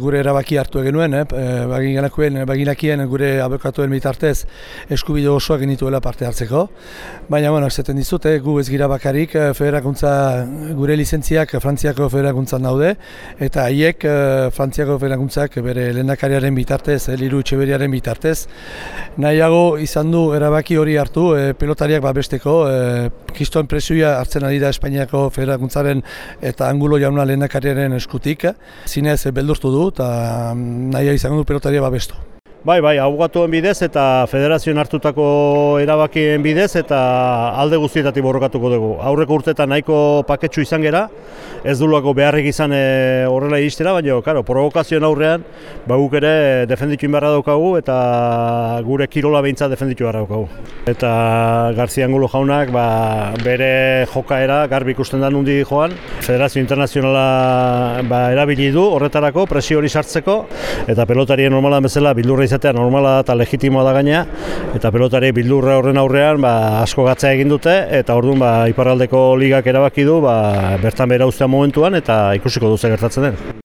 Gure erabaki hartu genuen, eh? baginakien gure abokatuen bitartez eskubide osoak genituela parte hartzeko. Baina, bueno, esaten dizute, gu ez gira bakarik federakuntza, gure lizentziak Frantziako federakuntzan daude, eta haiek Frantziako federakuntzak bere lehendakariaren bitartez, Liru Etxeberiaren bitartez, nahiago izan du erabaki hori hartu pelotariak babesteko, e, kiston presioa hartzen ari da Espainiako federakuntzaren eta angulo jauna lehendakariaren eskutik. Zinez, beldurtu du eta nahi izango du pelotaria babestu. Bai, bai, abugatuen bidez eta federazioen hartutako erabakien bidez eta alde guztietatik borrokatuko dugu. Aurreko urtetan nahiko paketsu izan gera, ez duluako beharrik izan e, horrela iristera, baina karo, provokazioen aurrean ba, guk ere defenditu inbarra daukagu eta gure kirola behintza defenditu inbarra daukagu. Eta Garzia Angulo jaunak ba, bere jokaera garbi ikusten da nundi joan, Federazio Internazionala ba, erabili du horretarako presio hori sartzeko eta pelotarien normalan bezala bildurra izatea normala eta legitimoa da gaina eta pelotari bildurra horren aurrean ba, asko gatzea egin dute eta orduan ba, iparraldeko ligak erabaki du ba, bertan bera momentuan eta ikusiko duze gertatzen den.